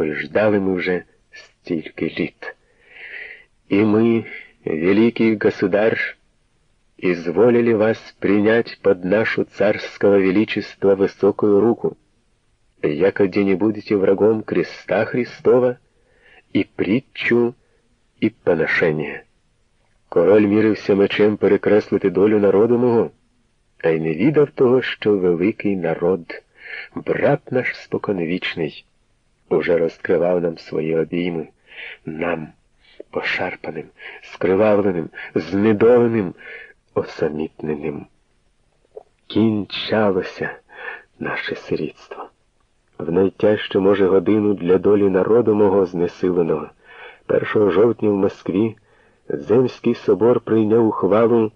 якої ждали ми вже стільки літ. И мы, великий государь, изволили вас принять под нашу царского величества высокую руку, якоде не будете врагом креста Христова і притчу, і поношення. Король мірився мечем перекреслити долю народу мого, а й не відав того, що великий народ, брат наш споконвічний, уже розкривав нам свої обійми, нам, пошарпаним, скривавленим, знедоленим, осамітненим. Кінчалося наше сирітство. В найтяжчу, може, годину для долі народу мого знесиленого. 1 жовтня в Москві Земський собор прийняв ухвалу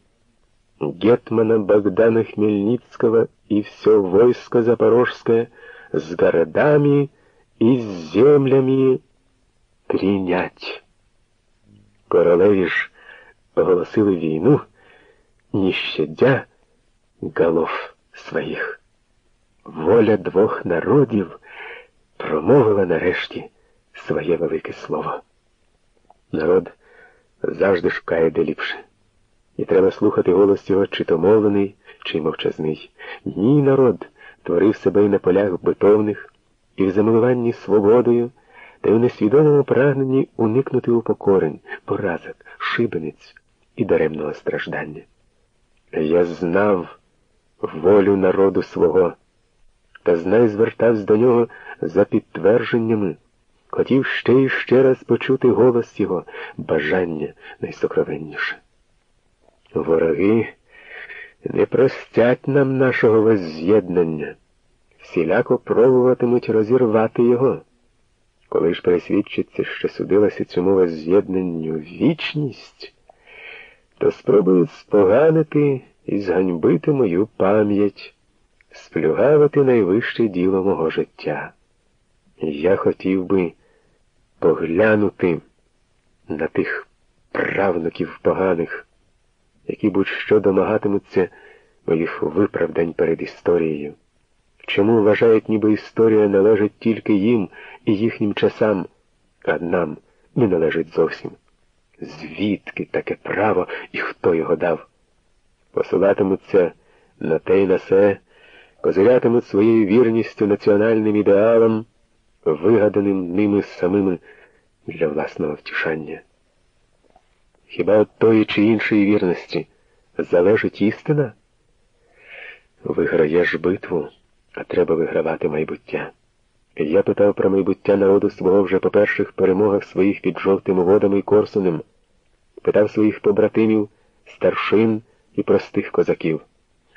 гетмана Богдана Хмельницкого и все войско Запорожское с городами и с землями принять. Королеві ж оголосили війну, не щадя голов своїх. Воля двох народів промовила нарешті своє велике слово. Народ завжди шукає де ліпше. І треба слухати голос його, чи то мовлений, чи мовчазний. Ні, народ творив себе і на полях битовних, і в замилуванні свободою, та й у несвідомому прагненні уникнути упокорень, поразок, шибениць і даремного страждання. Я знав волю народу свого, та знай звертався до нього за підтвердженнями. Хотів ще і ще раз почути голос його, бажання найсокровенніше. Вороги не простять нам нашого возз'єднання, всіляко пробуватимуть розірвати його. Коли ж пересвідчиться, що судилася цьому возз'єднанню вічність, то спробують споганити і зганьбити мою пам'ять, сплюгавити найвище діло мого життя. Я хотів би поглянути на тих правнуків поганих, які будь-що домагатимуться моїх виправдань перед історією. Чому вважають, ніби історія належить тільки їм і їхнім часам, а нам не належить зовсім? Звідки таке право і хто його дав? Посилатимуться на те й на се, козирятимуть своєю вірністю національним ідеалам, вигаданим ними самими для власного втішання. Хіба от тої чи іншої вірності залежить істина? Виграєш битву, а треба вигравати майбуття. Я питав про майбуття народу свого вже по перших перемогах своїх під жовтими водами і Корсунем, питав своїх побратимів, старшин і простих козаків,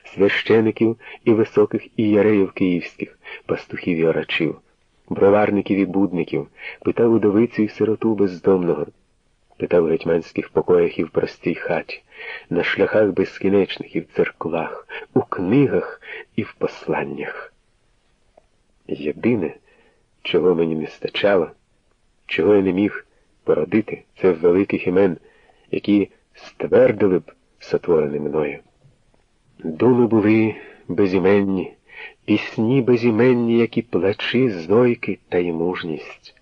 священиків і високих ієреїв київських, пастухів і орачів, броварників і будників, питав удовицю і сироту бездомного питав у гетьманських покоях і в простій хаті, на шляхах безкінечних і в церквах, у книгах і в посланнях. Єдине, чого мені не стачало, чого я не міг породити, це великих імен, які ствердили б сотворені мною. Думи були безіменні, пісні безіменні, як і плачі, зойки та й мужність.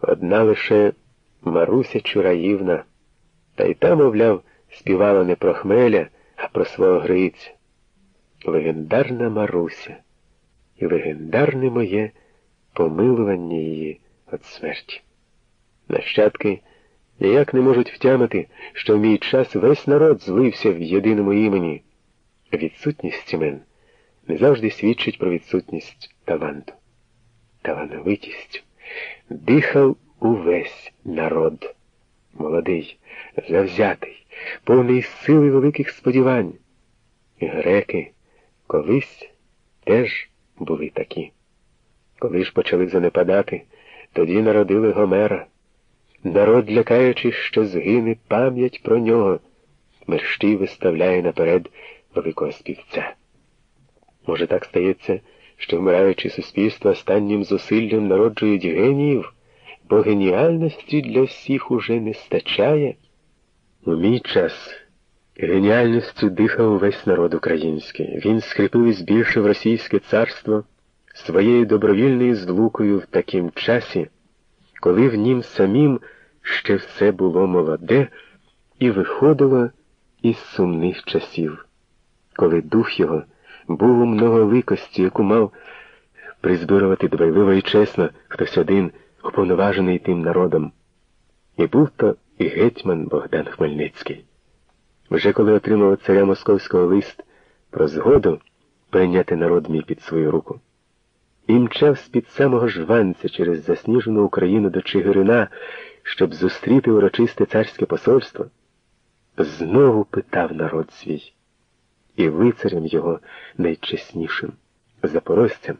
Одна лише Маруся Чураївна, та й та, мовляв, співала не про хмеля, а про свого Гриця. Легендарна Маруся і легендарне моє помилування її від смерті. Нащадки ніяк не можуть втямити, що в мій час весь народ злився в єдиному імені. Відсутність імен не завжди свідчить про відсутність таланту. Талановитість дихав увесь народ. Молодий, завзятий, повний сили великих сподівань. Греки колись теж були такі. Коли ж почали занепадати, тоді народили Гомера. Народ, лякаючи, що згине пам'ять про нього, мерщій виставляє наперед великого співця. Може, так стається, що вмираючи суспільство останнім зусиллям народжують геніїв? Бо геніальності для всіх уже не стачає. У мій час геніальністю дихав увесь народ український. Він скріпив і збільшив російське царство, своєю добровільною злукою в таким часі, коли в нім самим ще все було молоде і виходило із сумних часів, коли дух його був у многоликості, яку мав призбирувати дбайливо і чесно хтось один, уповноважений тим народом. І був то і гетьман Богдан Хмельницький. Вже коли отримав царя московського лист про згоду прийняти народ мій під свою руку, і мчав з-під самого жванця через засніжену Україну до Чигирина, щоб зустріти урочисте царське посольство, знову питав народ свій, і лицарем його найчеснішим, запорожцям,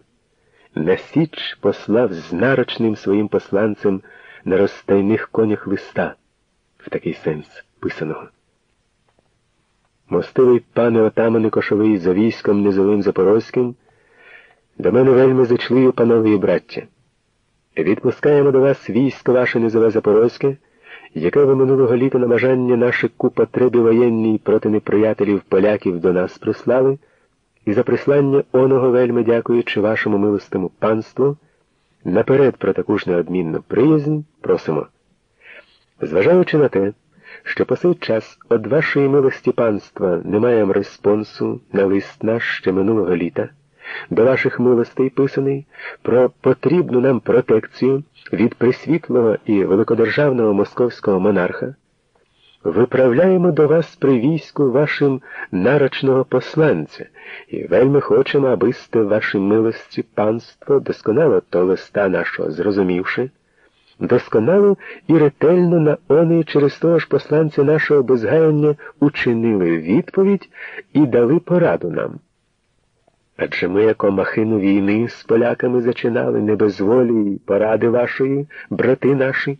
на січ послав з нарочним своїм посланцем на розстайних конях листа, в такий сенс писаного. Мостивий пане отамане кошовий за військом низовим Запорозьким, до мене вельми зачливі, панове і браття. Відпускаємо до вас військо ваше низове Запорозьке, яке ви минулого літа на бажання наших ку потребі воєнній проти неприятелів поляків до нас прислали, і за прислання оного вельми дякуючи вашому милостому панству, наперед про таку ж неодмінну приязнь просимо. Зважаючи на те, що по цей час од вашої милості панства не маємо респонсу на лист наш ще минулого літа, до ваших милостей писаний про потрібну нам протекцію від присвітлого і великодержавного московського монарха, виправляємо до вас при війську вашим нарочного посланця і вельми хочемо, аби сте вашій милості панство досконало то листа нашого зрозумівши досконало і ретельно на оний через того ж посланця нашого безгаяння учинили відповідь і дали пораду нам. Адже ми, яко махину війни з поляками зачинали не без волі й поради вашої, брати наші,